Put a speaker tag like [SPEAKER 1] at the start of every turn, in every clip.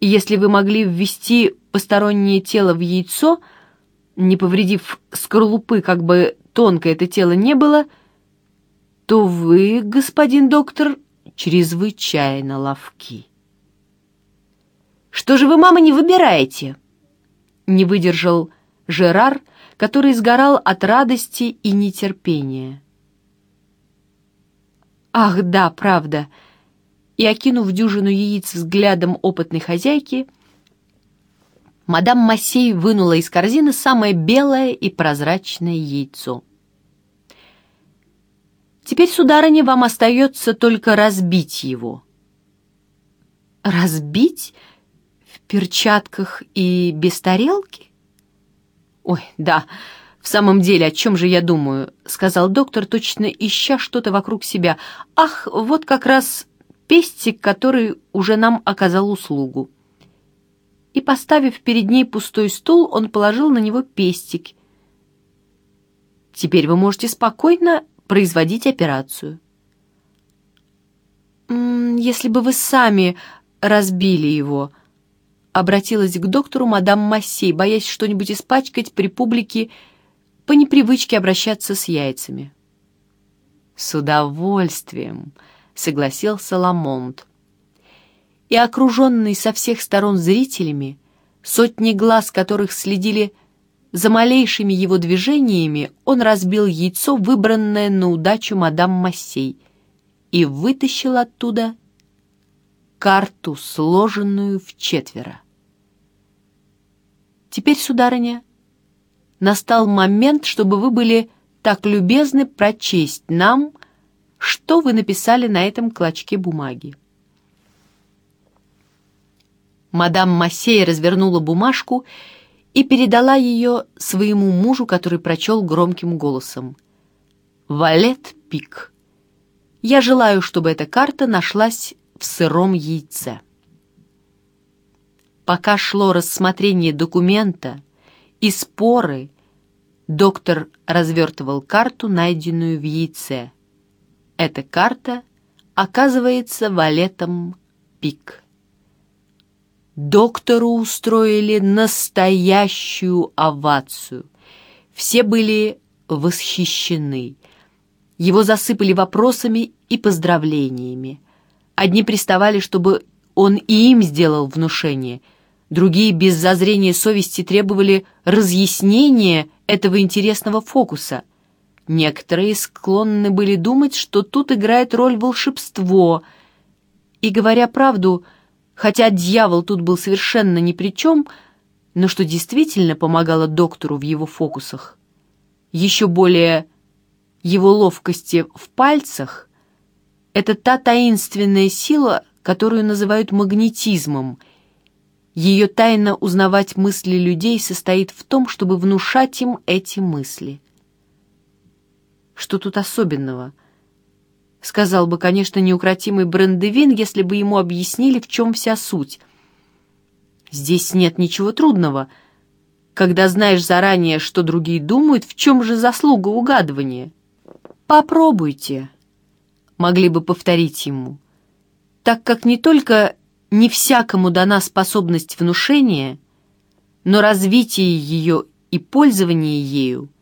[SPEAKER 1] если вы могли ввести постороннее тело в яйцо, не повредив скорлупы, как бы тонко это тело не было, то вы, господин доктор, чрезвычайно ловки. «Что же вы, мама, не выбираете?» Не выдержал Жерар, который сгорал от радости и нетерпения. «Ах, да, правда!» И, окинув дюжину яиц взглядом опытной хозяйки, мадам Массей вынула из корзины самое белое и прозрачное яйцо. «Теперь, сударыня, вам остается только разбить его». «Разбить? В перчатках и без тарелки?» «Ой, да, в самом деле, о чем же я думаю?» — сказал доктор, точно ища что-то вокруг себя. «Ах, вот как раз пестик, который уже нам оказал услугу». И, поставив перед ней пустой стул, он положил на него пестик. «Теперь вы можете спокойно производить операцию». «Если бы вы сами разбили его», обратилась к доктору мадам Массей, боясь что-нибудь испачкать при публике по непривычке обращаться с яйцами. «С удовольствием», — согласился Ламонт. И окруженный со всех сторон зрителями, сотни глаз которых следили за малейшими его движениями, он разбил яйцо, выбранное на удачу мадам Массей, и вытащил оттуда карту, сложенную в четверо. Теперь, сударыня, настал момент, чтобы вы были так любезны прочесть нам, что вы написали на этом клочке бумаги. Мадам Массей развернула бумажку и передала ее своему мужу, который прочел громким голосом. «Валет Пик. Я желаю, чтобы эта карта нашлась в сыром яйце». Пока шло рассмотрение документа и споры, доктор развертывал карту, найденную в яйце. Эта карта оказывается валетом пик. Доктору устроили настоящую овацию. Все были восхищены. Его засыпали вопросами и поздравлениями. Одни приставали, чтобы он и им сделал внушение — Другие без зазрения совести требовали разъяснения этого интересного фокуса. Некоторые склонны были думать, что тут играет роль волшебство. И, говоря правду, хотя дьявол тут был совершенно ни при чем, но что действительно помогало доктору в его фокусах, еще более его ловкости в пальцах, это та таинственная сила, которую называют магнетизмом — ее тайна узнавать мысли людей состоит в том, чтобы внушать им эти мысли. Что тут особенного? Сказал бы, конечно, неукротимый Брендевин, если бы ему объяснили, в чем вся суть. Здесь нет ничего трудного. Когда знаешь заранее, что другие думают, в чем же заслуга угадывания? Попробуйте, могли бы повторить ему. Так как не только не всякому дана способность внушения, но развитие ее и пользование ею —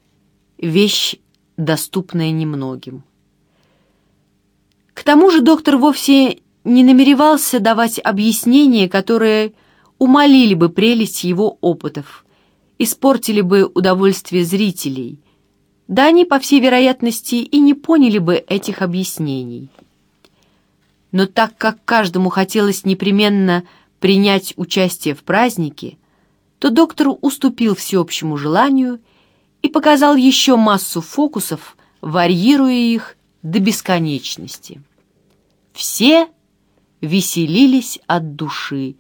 [SPEAKER 1] вещь, доступная немногим. К тому же доктор вовсе не намеревался давать объяснения, которые умолили бы прелесть его опытов, испортили бы удовольствие зрителей, да они, по всей вероятности, и не поняли бы этих объяснений но так как каждому хотелось непременно принять участие в празднике, то доктор уступил всеобщему желанию и показал еще массу фокусов, варьируя их до бесконечности. Все веселились от души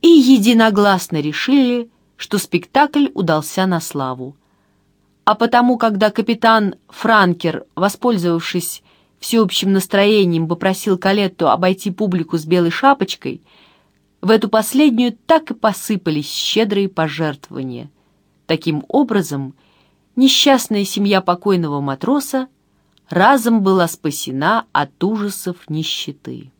[SPEAKER 1] и единогласно решили, что спектакль удался на славу. А потому, когда капитан Франкер, воспользовавшись всеобщим настроением попросил Калетту обойти публику с белой шапочкой, в эту последнюю так и посыпались щедрые пожертвования. Таким образом, несчастная семья покойного матроса разом была спасена от ужасов нищеты.